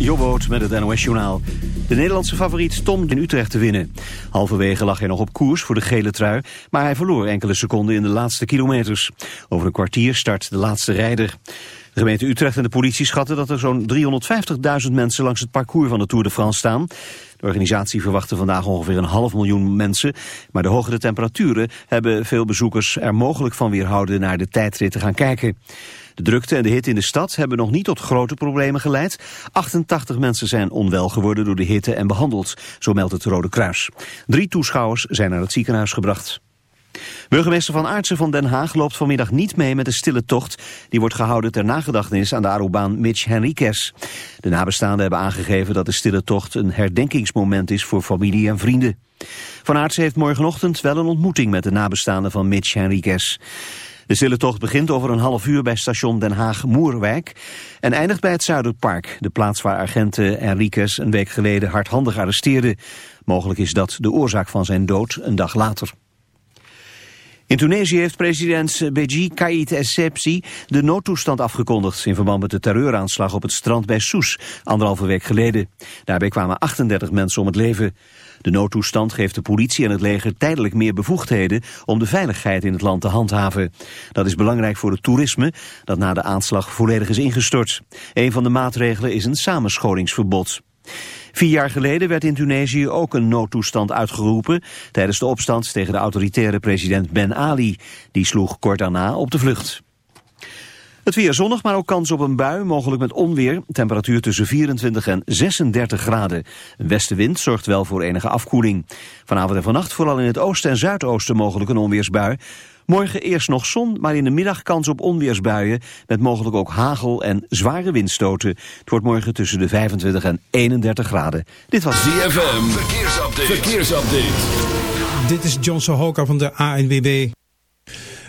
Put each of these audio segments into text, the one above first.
Jobboot met het NOS-journaal. De Nederlandse favoriet Tom in Utrecht te winnen. Halverwege lag hij nog op koers voor de gele trui, maar hij verloor enkele seconden in de laatste kilometers. Over een kwartier start de laatste rijder. De gemeente Utrecht en de politie schatten dat er zo'n 350.000 mensen langs het parcours van de Tour de France staan. De organisatie verwachtte vandaag ongeveer een half miljoen mensen, maar de hogere temperaturen hebben veel bezoekers er mogelijk van weerhouden naar de tijdrit te gaan kijken. De drukte en de hitte in de stad hebben nog niet tot grote problemen geleid. 88 mensen zijn onwel geworden door de hitte en behandeld, zo meldt het Rode Kruis. Drie toeschouwers zijn naar het ziekenhuis gebracht. Burgemeester Van Aartsen van Den Haag loopt vanmiddag niet mee met de stille tocht. Die wordt gehouden ter nagedachtenis aan de Arubaan Mitch Henriquez. De nabestaanden hebben aangegeven dat de stille tocht een herdenkingsmoment is voor familie en vrienden. Van Aartsen heeft morgenochtend wel een ontmoeting met de nabestaanden van Mitch Henriquez. De stille tocht begint over een half uur bij station Den Haag-Moerwijk en eindigt bij het Zuiderpark, de plaats waar agenten Enriquez een week geleden hardhandig arresteerden. Mogelijk is dat de oorzaak van zijn dood een dag later. In Tunesië heeft president Beji Kait Essebsi de noodtoestand afgekondigd in verband met de terreuraanslag op het strand bij Soes, anderhalve week geleden. Daarbij kwamen 38 mensen om het leven. De noodtoestand geeft de politie en het leger tijdelijk meer bevoegdheden om de veiligheid in het land te handhaven. Dat is belangrijk voor het toerisme dat na de aanslag volledig is ingestort. Een van de maatregelen is een samenscholingsverbod. Vier jaar geleden werd in Tunesië ook een noodtoestand uitgeroepen tijdens de opstand tegen de autoritaire president Ben Ali. Die sloeg kort daarna op de vlucht. Het weer zonnig, maar ook kans op een bui, mogelijk met onweer. Temperatuur tussen 24 en 36 graden. Een westenwind zorgt wel voor enige afkoeling. Vanavond en vannacht vooral in het oosten en zuidoosten mogelijk een onweersbui. Morgen eerst nog zon, maar in de middag kans op onweersbuien... met mogelijk ook hagel en zware windstoten. Het wordt morgen tussen de 25 en 31 graden. Dit was ZFM, verkeersupdate. verkeersupdate. Dit is John Sohoka van de ANWB.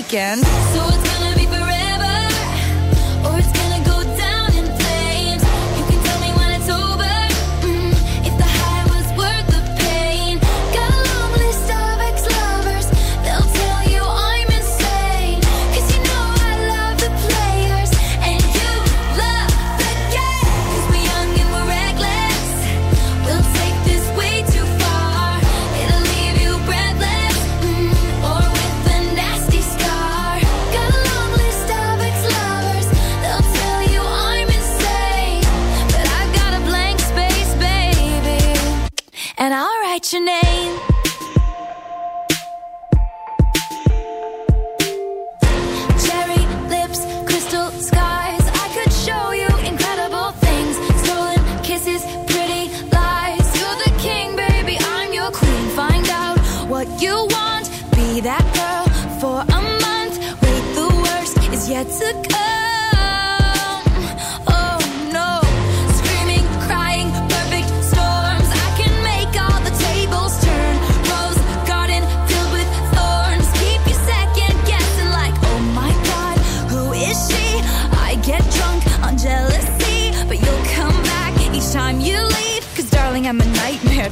Weekend. So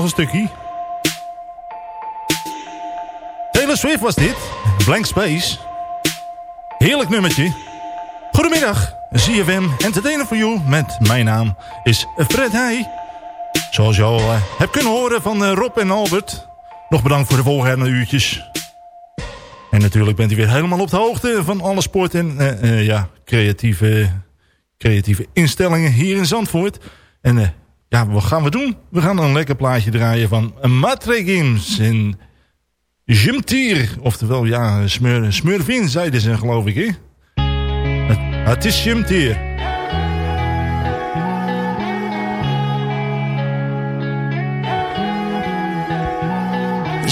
Nog een stukje. Taylor Swift was dit. Blank Space. Heerlijk nummertje. Goedemiddag. ZFM Entertainer for You met mijn naam is Fred Heij. Zoals je al eh, hebt kunnen horen van eh, Rob en Albert. Nog bedankt voor de volgende uurtjes. En natuurlijk bent u weer helemaal op de hoogte van alle sport en eh, ja, creatieve, creatieve instellingen hier in Zandvoort. En ja, wat gaan we doen? We gaan een lekker plaatje draaien van Matre Games in Jumtier. Oftewel, ja, smeur, smurvin zeiden ze geloof ik, hè? Het, het is Jumtier.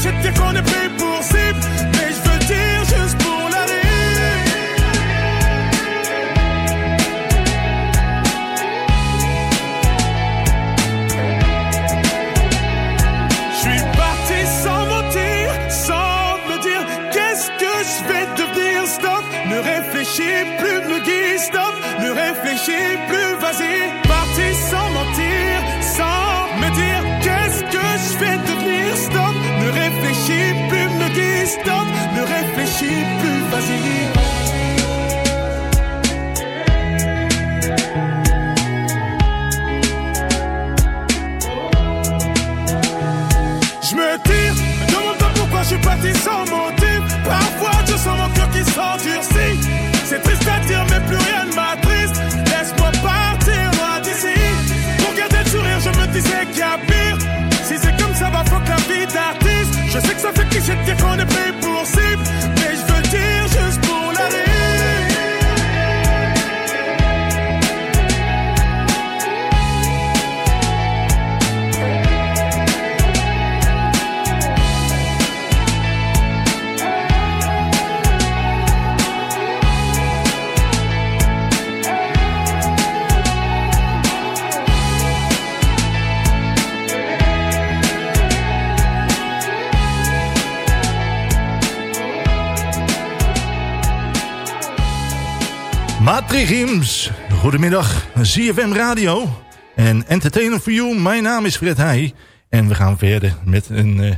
J'étais qu'on est payé pour ça. Ça fait que j'ai des qu'on est Matrigims, goedemiddag, ZFM Radio en Entertainer for You. Mijn naam is Fred Heij en we gaan verder met een eh,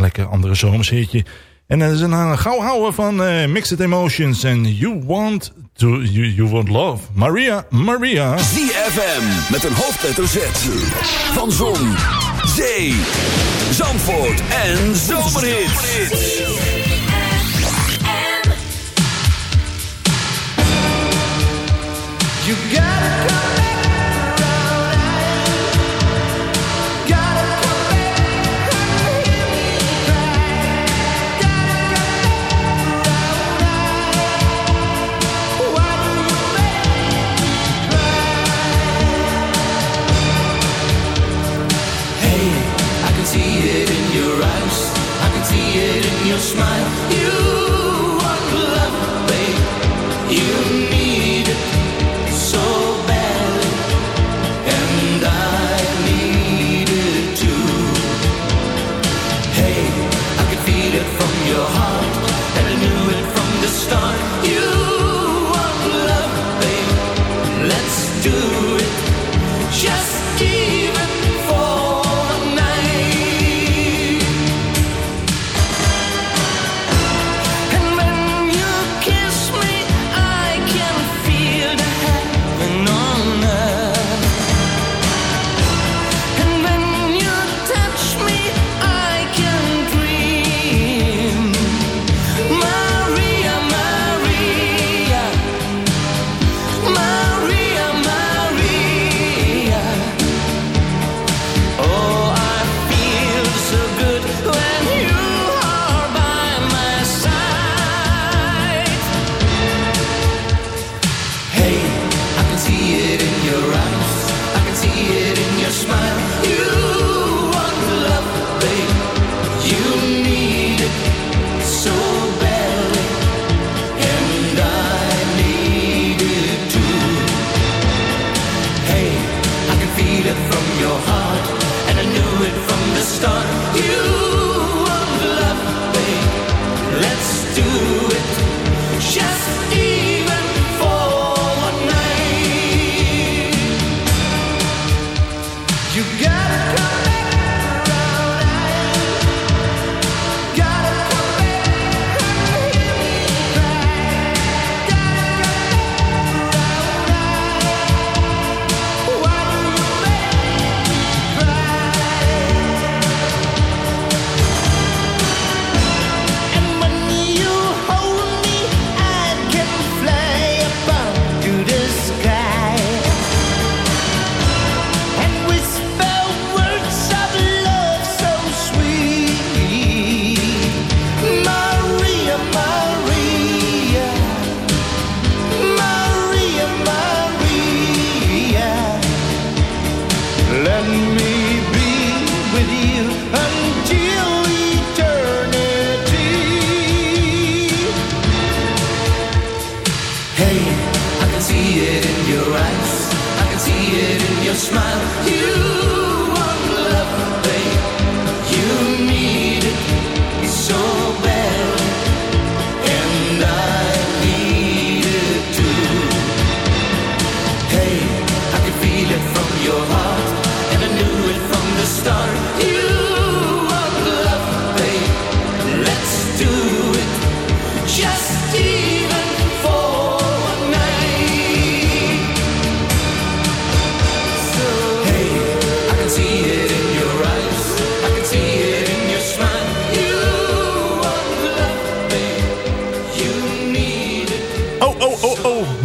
lekker andere zomersheertje. En dat is een uh, gauw houden van eh, Mixed Emotions en You Want to you, you Want Love. Maria, Maria. ZFM met een hoofdletter Z. Van Zon, Zee, Zandvoort en Zomerhits.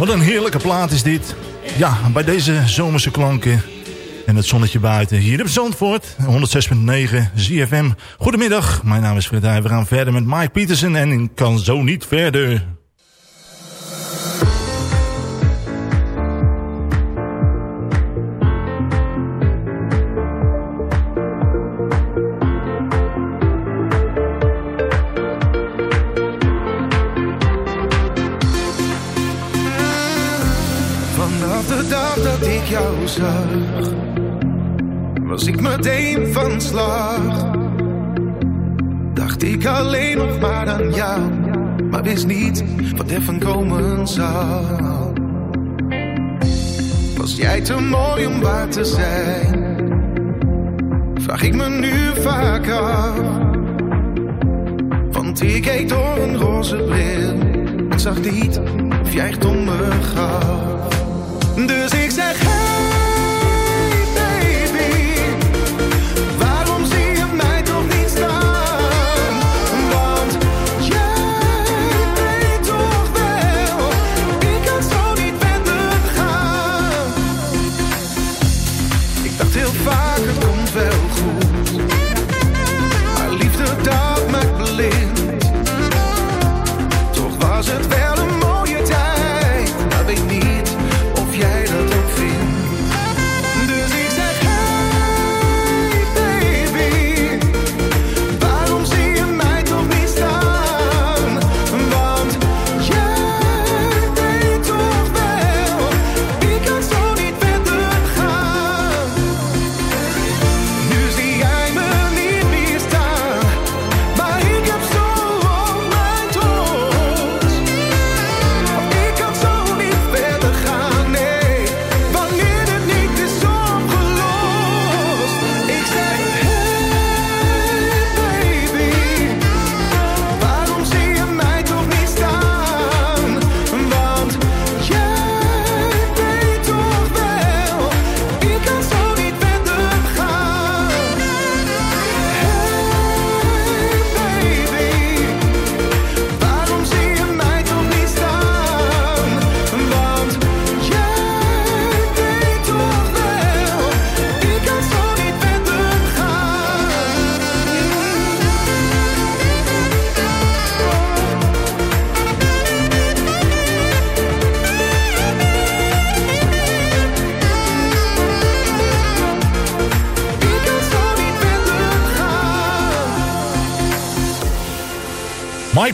Wat een heerlijke plaat is dit. Ja, bij deze zomerse klanken en het zonnetje buiten. Hier op Zandvoort, 106.9 ZFM. Goedemiddag, mijn naam is Fred We gaan verder met Mike Petersen en ik kan zo niet verder. ervan komen zou. Was jij te mooi om waar te zijn? Vraag ik me nu vaak af. Want ik keek door een roze bril Ik zag niet of jij echt om me gaf. Dus ik zeg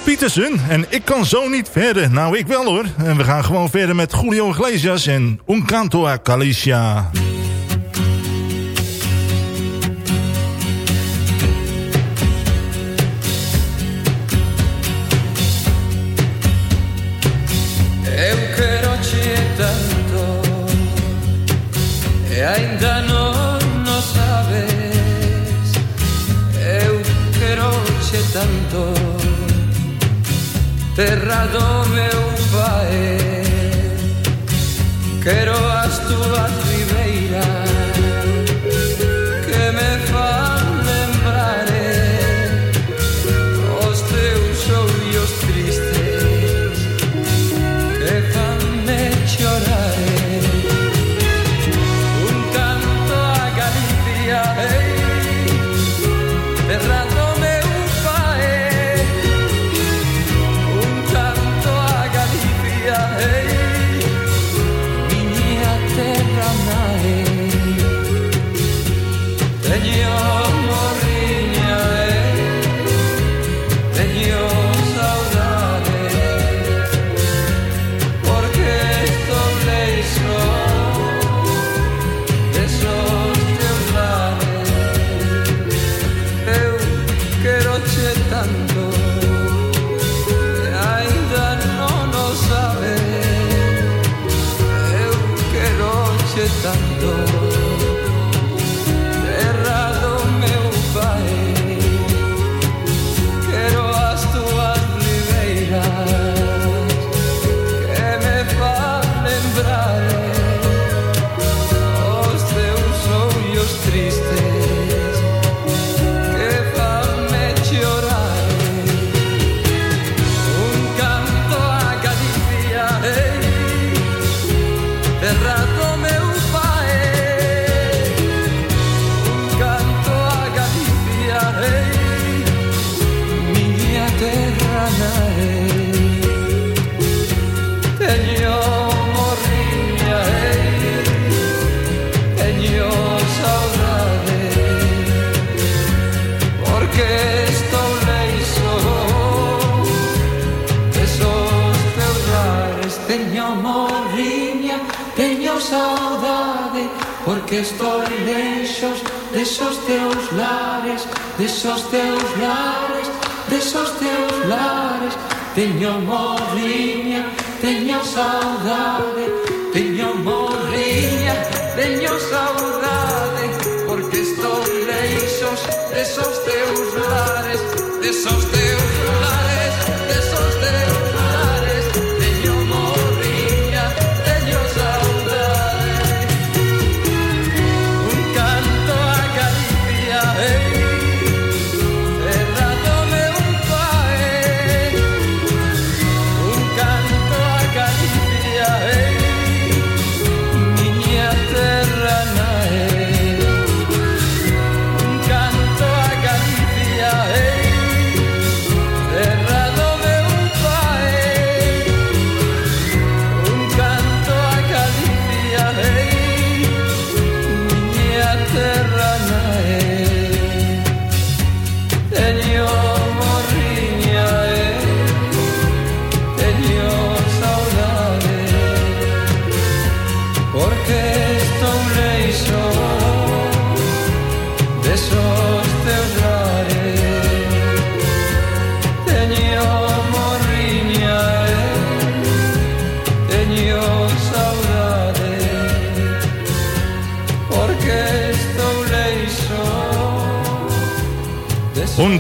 Pietersen en ik kan zo niet verder. Nou, ik wel hoor. En we gaan gewoon verder met Julio Iglesias en Un Canto a Calicia. E ainda no sabes eu quero tanto terra do meu pai. Quero as túas teño saudade Porque estou leixos desos teus lares Desos teus lares, desos teus lares. Teño morriña, teño saudade Teño morriña, teño saudade Porque estou leixos desos teus lares Desos teus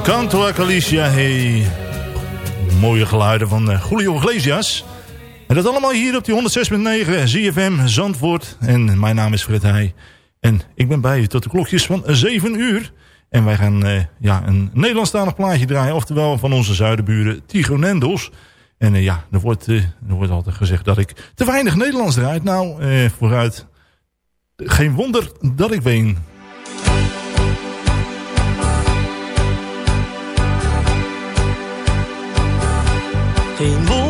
Kantoor Calicia, hey. Mooie geluiden van eh, Julio Iglesias. En dat allemaal hier op die 106.9 ZFM Zandvoort. En mijn naam is Fred Heij. En ik ben bij u tot de klokjes van 7 uur. En wij gaan uh, ja, een Nederlandstalig plaatje draaien. Oftewel van onze zuidenburen Tigo Nendels. En eh, ja, er wordt, er wordt altijd gezegd dat ik te weinig Nederlands draait. Nou, vooruit. Geen wonder dat ik ween. 停不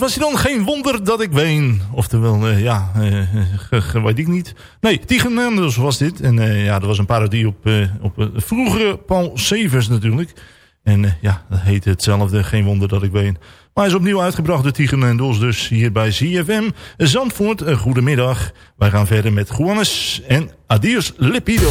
was hij dan. Geen wonder dat ik ween. Oftewel, eh, ja, ge- weet ik niet. Nee, Tigran Mendes was dit. En eh, ja, dat was een parodie op, op vroegere Paul Severs natuurlijk. En ja, dat heette hetzelfde. Geen wonder dat ik ween. Maar hij is opnieuw uitgebracht door Tigran Mendes. Dus hier bij CFM Zandvoort. Goedemiddag. Wij gaan verder met Juanes en Adios Lepido.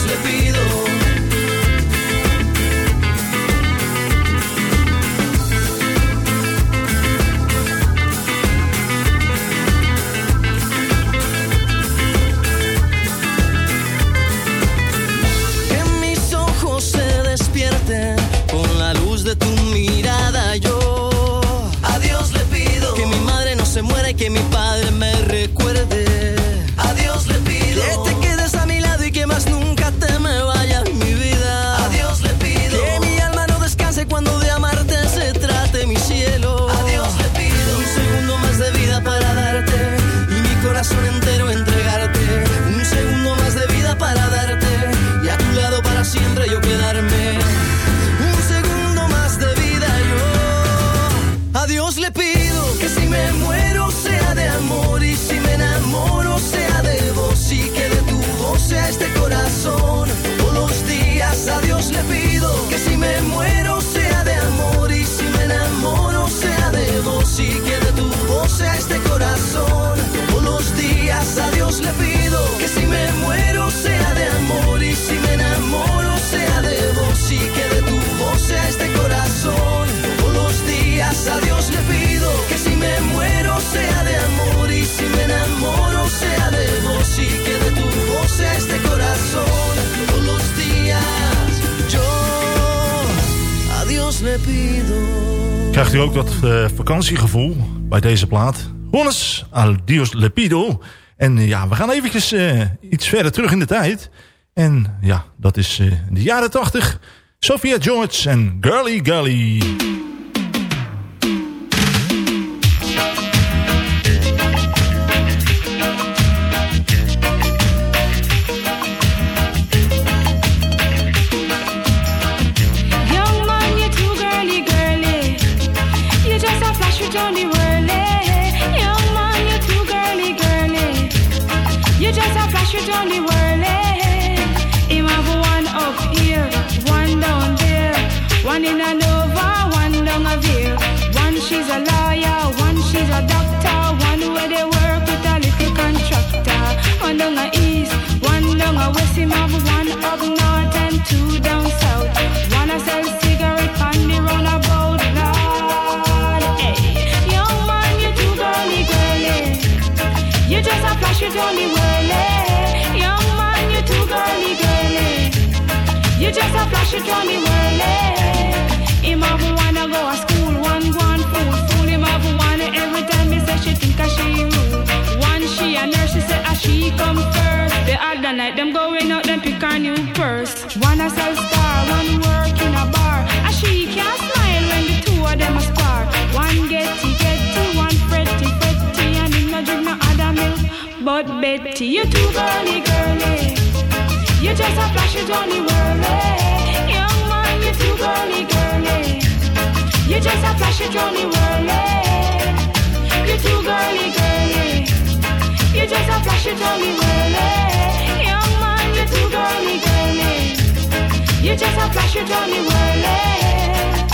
a Dios le pido días a Dios le pido que si me muero sea de amor y si me enamoro sea de vos y que de tu voz sea este corazón. Todos los días a Dios le pido que si me muero sea de amor y si me enamoro sea de vos y que de tu voz sea este corazón. Todos los días yo a Dios le pido. Krijgt u ook dat eh, vakantiegevoel bij deze plaat? Juanes Adios Lepido. En eh, ja, we gaan eventjes eh, iets verder terug in de tijd. En ja, dat is eh, de jaren 80. Sophia George en Girly Gully. Flash with Johnny Him have one up here, one down there, one in a Nova, one down a. One she's a lawyer, one she's a doctor, one where they work with a little contractor. One down a east, one down a west. Him have one up north and two down south. Sell cigarette the. Hey, young man, you too girly, girly. You just a flash with only whirly. You just a flash with only whirly. Him have wanna go to school, one go on fool, fool him have wanna every time me say she think a rule. One she rude. she said ah, she come first. The other night, them going out, them pick a new purse. One a sell star, one work in a bar. And she can't smile when the two of them a spar. One getty getty, one fretty fretty, and him no drink no other milk. But Betty, you too girly girly. You just a flash it on the whirly. Young man, you too girly girly. You just a flash it on the whirly. You too girly girly. You just a flash it on the whirly. Young man, you too girly girly. You just a flash it on the whirly.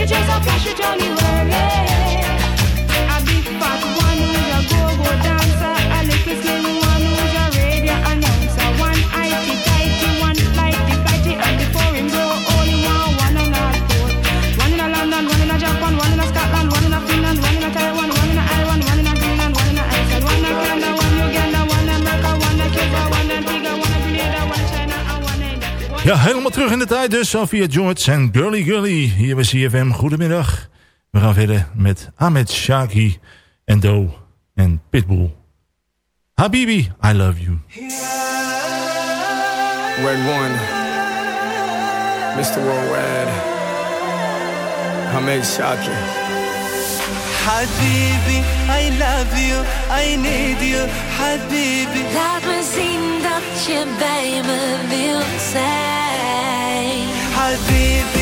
You just a flash it on the whirly. Young man, you too Ja, helemaal terug in de tijd dus. Sophia George en Girly Girly hier bij CFM. Goedemiddag. We gaan verder met Ahmed Shaki en Doe en Pitbull. Habibi, I love you. Red One, Mr. Worldwide, Hamed Shaki. Habibi, I love you, I need you, Habibi. Laat me zien dat je bij me wilt zijn. Habibi,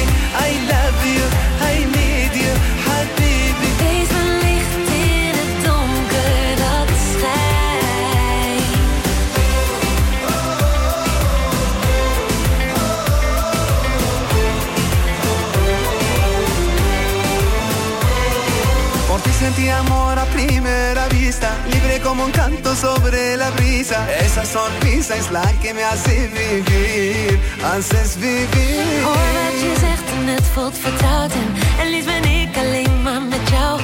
sentí amor a primera vista, libre como un canto sobre la brisa. Esa sonrisa es la que me hace vivir, haces vivir. Hoor wat je zegt en het voelt vertrouwd en, en liefst ben ik alleen maar met jou.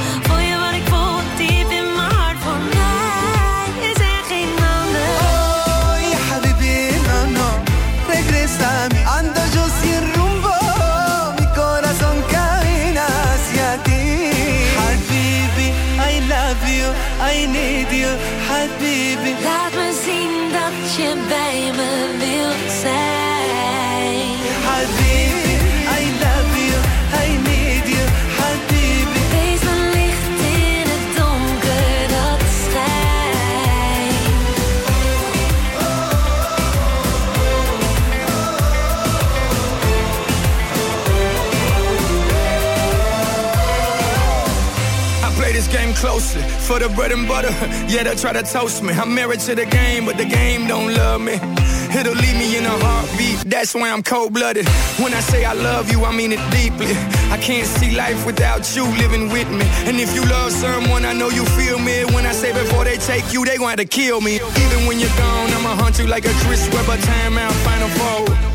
I need you, Habibi. Laat me zien dat je bij for the bread and butter. Yeah, they try to toast me. I'm married to the game, but the game don't love me. It'll leave me in a heartbeat. That's why I'm cold blooded. When I say I love you, I mean it deeply. I can't see life without you living with me. And if you love someone, I know you feel me. When I say before they take you, they gon' have to kill me. Even when you're gone, I'ma hunt you like a Chris Webber timeout final four.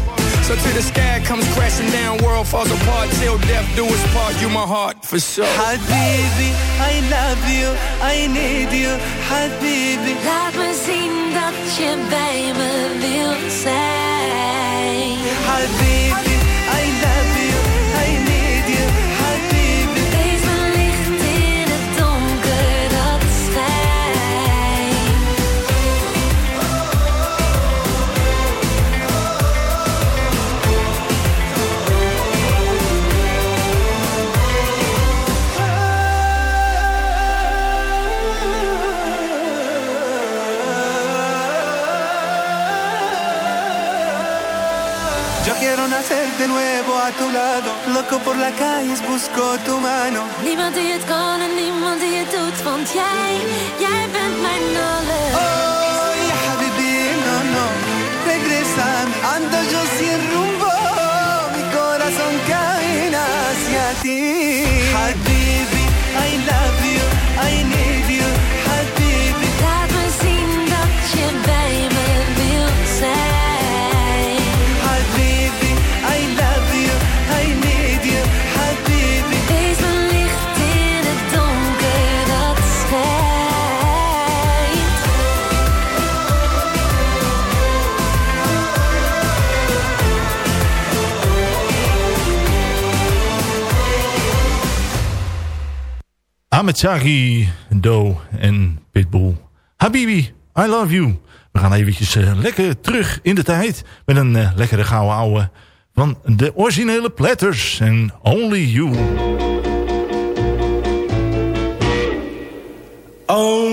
So to the sky comes crashing down, world falls apart till death do us part. You my heart for sure. Habibi, I love you, I need you, Habibi. Laat me zien dat je bij me wilt zijn. Habibi, nuevo a tu lado. Loco por la calle, busco tu mano. Niemand die het kan en niemand die het doet, want jij, jij bent mijn alles. Oh, ya habibi, no, no. Regresame, ando yo sin rumbo. Mi corazón camina hacia ti. Met Sagi, Doe en Pitbull. Habibi, I love you. We gaan eventjes eh, lekker terug in de tijd... met een eh, lekkere gouden ouwe van de originele Platters en Only You. Oh.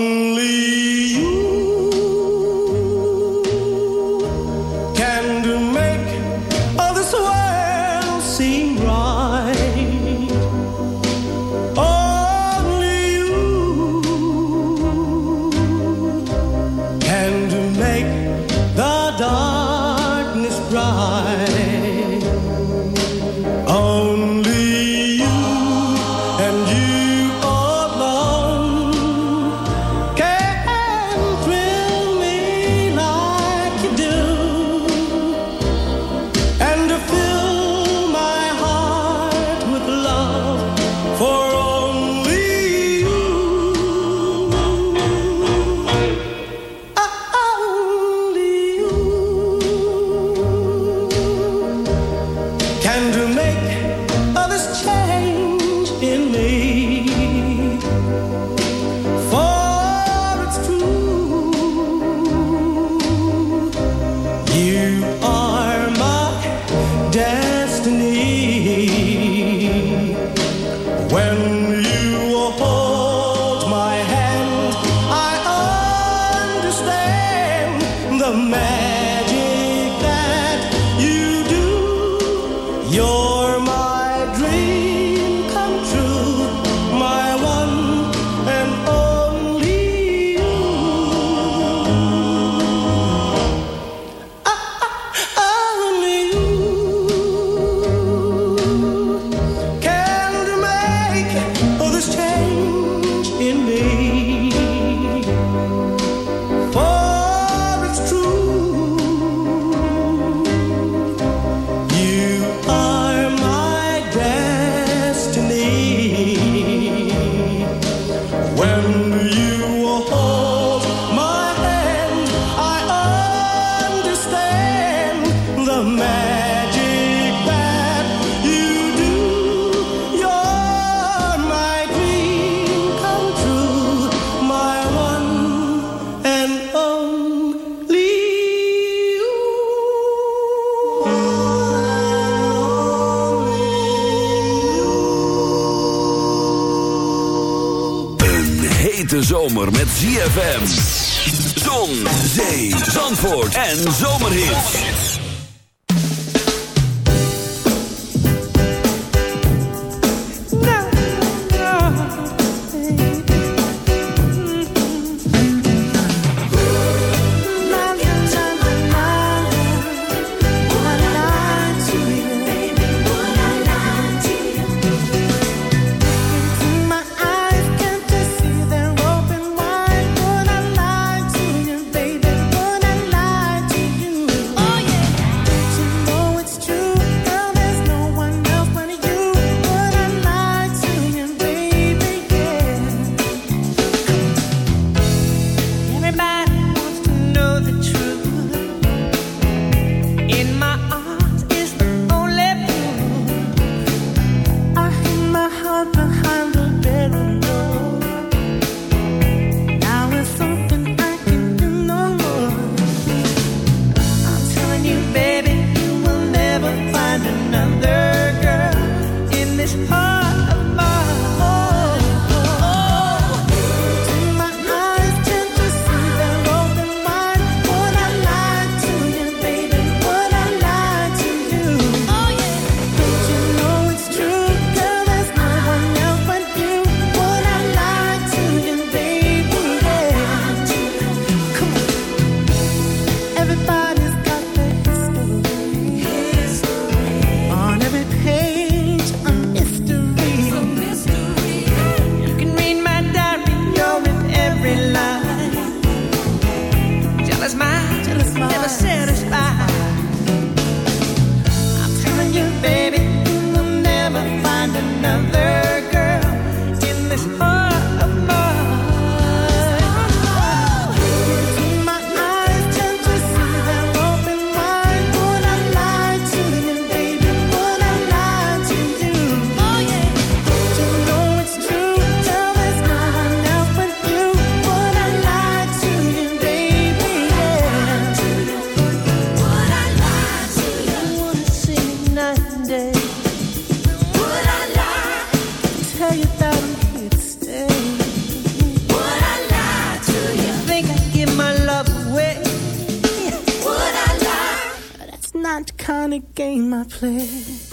place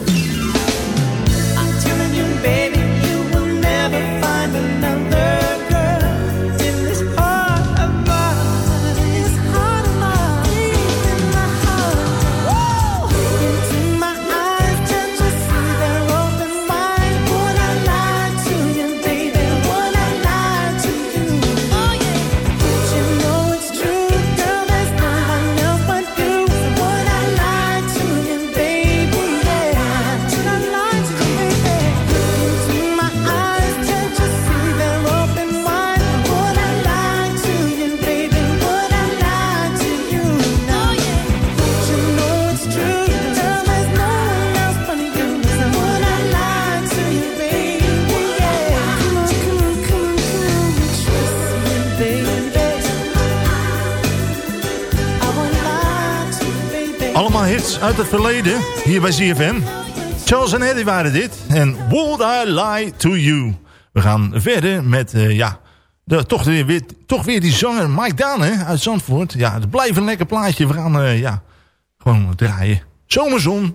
uit het verleden, hier bij ZFM. Charles en Eddie waren dit. En Would I Lie To You. We gaan verder met, eh, ja, de, toch, weer, toch weer die zanger Mike Dane uit Zandvoort. Ja, het blijft een lekker plaatje. We gaan, eh, ja, gewoon draaien. Zomerzon.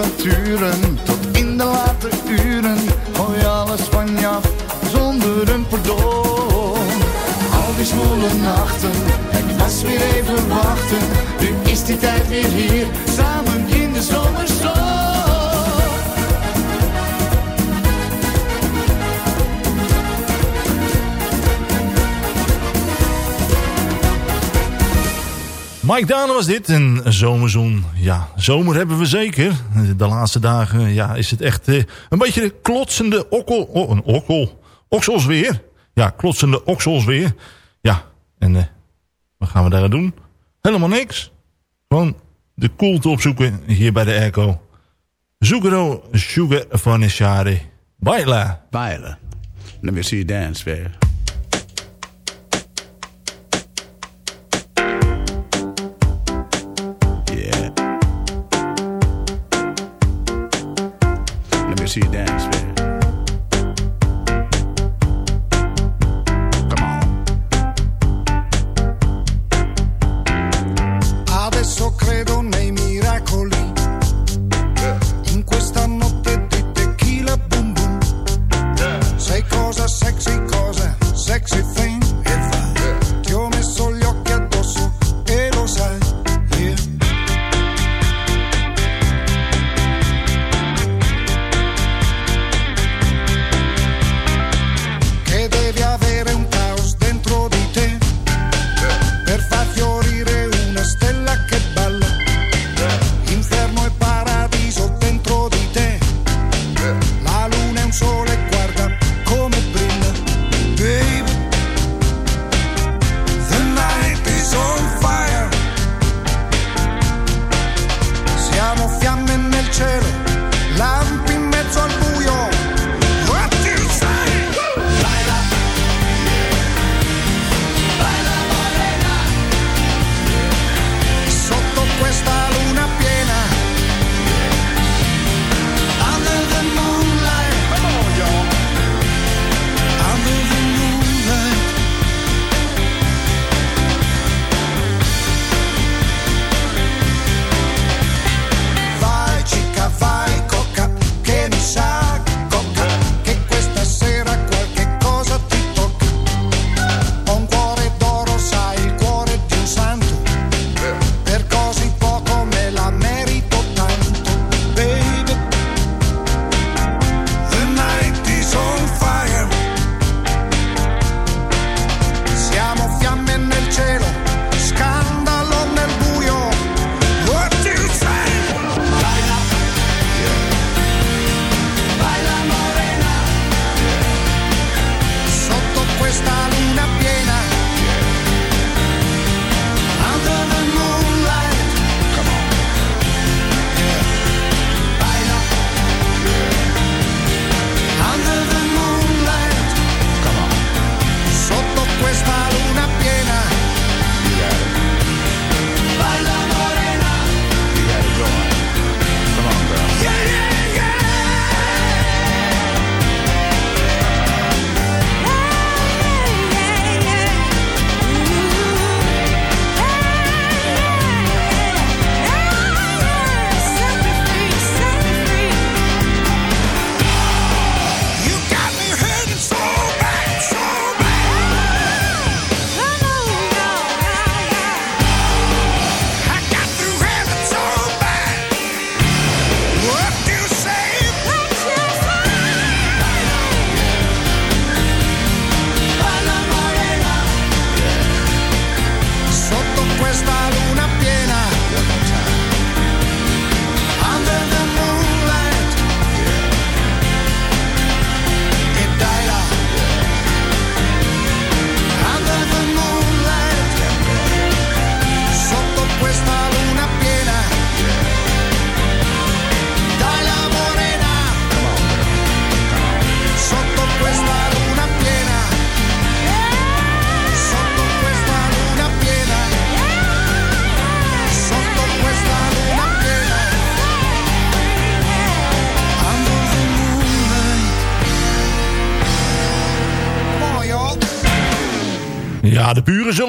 Tot in de late uren. Gooi alles van je af zonder een pardon. Al die zwoele nachten, het was weer even wachten. Nu is die tijd weer hier, samen Mike Dane was dit, een zomerzon. Ja, zomer hebben we zeker. De laatste dagen ja, is het echt eh, een beetje de klotsende okkel... Oh, een okkel. Oksels weer. Ja, klotsende oksels weer. Ja, en eh, wat gaan we daar doen? Helemaal niks. Gewoon de koelte opzoeken hier bij de airco. Zucchero Sugar Vanishare. Baila. Baila. Let me see you dance, baby. Let me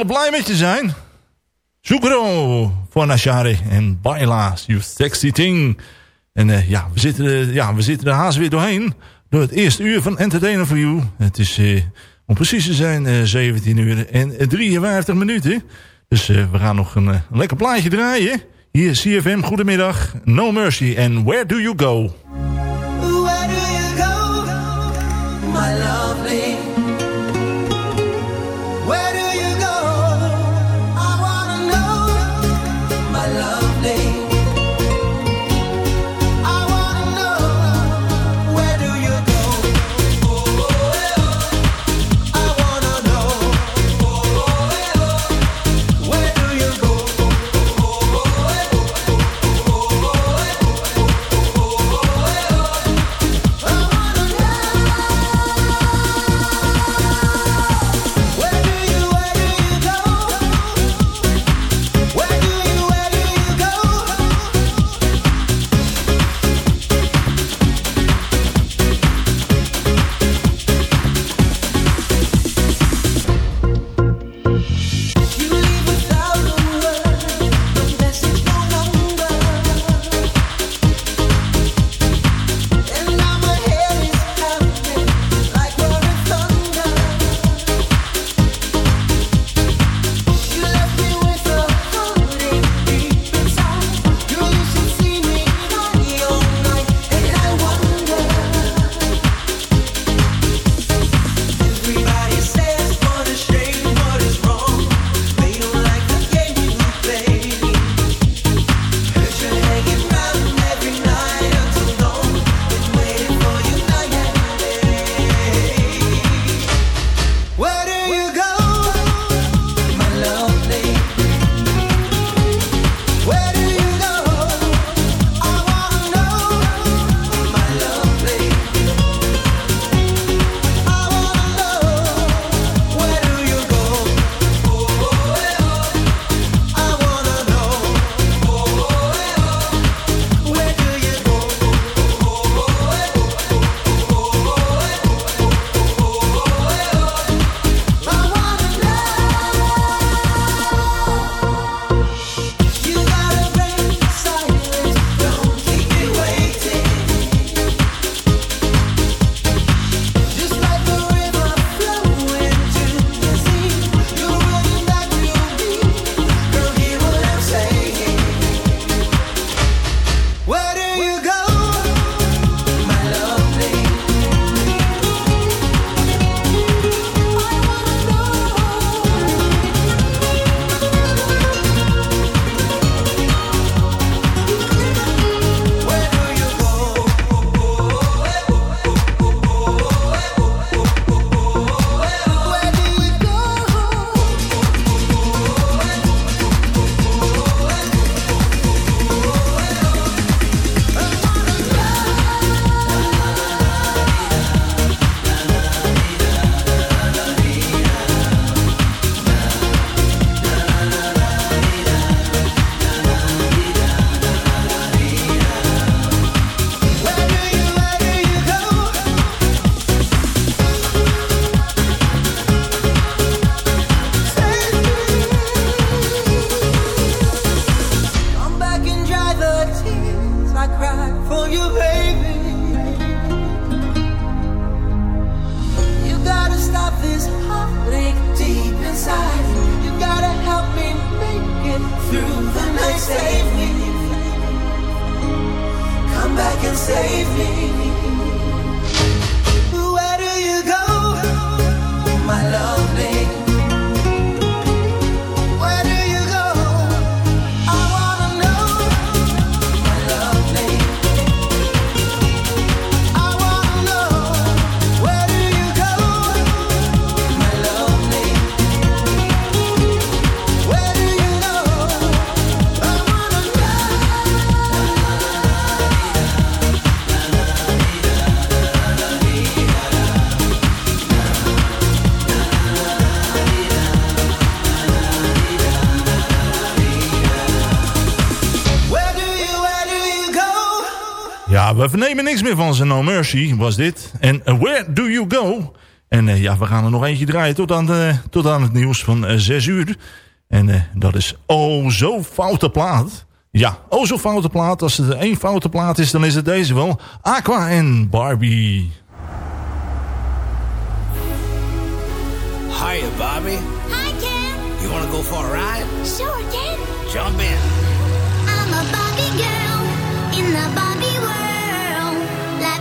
blij met je zijn. Shukro van Ashari en last, you sexy thing. En eh, ja, we zitten, ja, we zitten er haast weer doorheen. Door het eerste uur van Entertainer for You. Het is eh, om precies te zijn eh, 17 uur en 53 minuten. Dus we gaan nog een, lekker plaatje draaien. Hier CFM, goedemiddag. No Mercy en Where Do You Go? save me. we vernemen niks meer van ze. No oh, Mercy was dit. En eh, Where Do You Go? En eh, ja, we gaan er nog eentje draaien tot aan, de, tot aan het nieuws van 6 uur. En uh, dat is oh zo foute plaat. Ja, oh zo foute plaat. Als er één foute plaat is, dan is het deze wel. Aqua en Barbie. Hi, Barbie. Hi, Ken. You wanna go for a ride? Sure, Ken. Jump in. I'm a Barbie girl in the Barbie